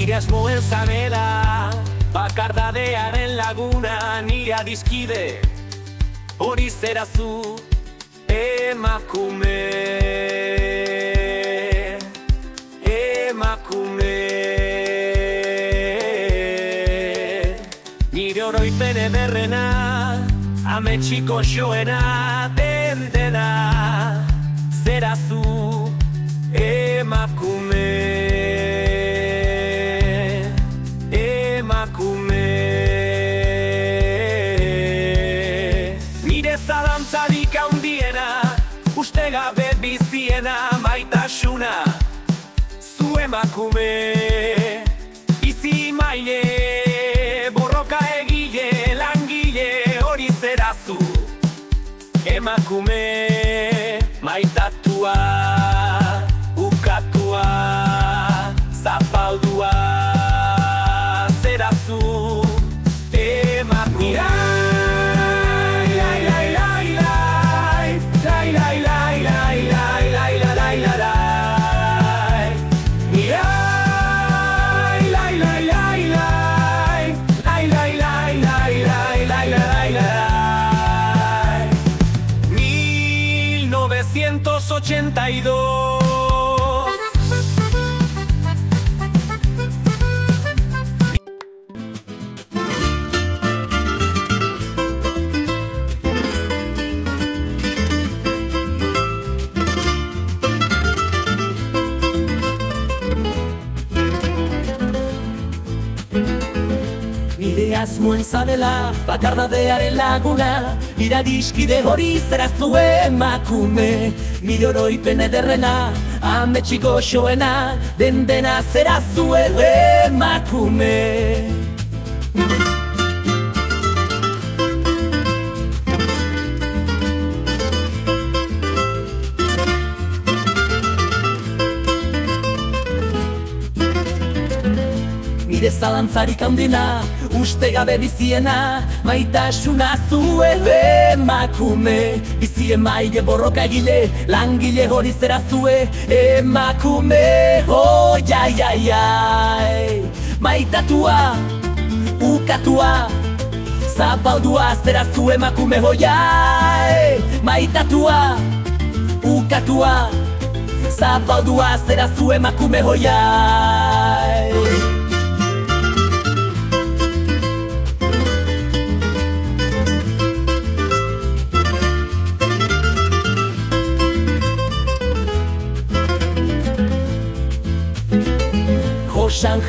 Nire asmoen zabela Bakardadearen laguna Nire adiskide Hori zera zu Emakume. Emakume. Nire oroipen ederrena Ametxiko xoena Den dena Zera zu Emakume Uste gabe biziena Maitasuna Zu emakume Izi maile Borroka egile Langile hori zera zu Emakume Maitatua 1982 Nire asmoen zabela, bakardadearen laguna. Iradiskide hori zera zu emakume. Nire oroipen ederrena, ametxiko xoena Den dena zera zu emakume Nire zalantzarik handina, uste gabe biziena Maitasuna zu emakume. Bizien maile borroka egile, langile hori zera zue Emakume, oh, jai, jai, jai Maitatua, ukatua Zapaldua zera zu emakume hoiai Maitatua, ukatua Zapaldua zera zu emakume hoiai 伤痕。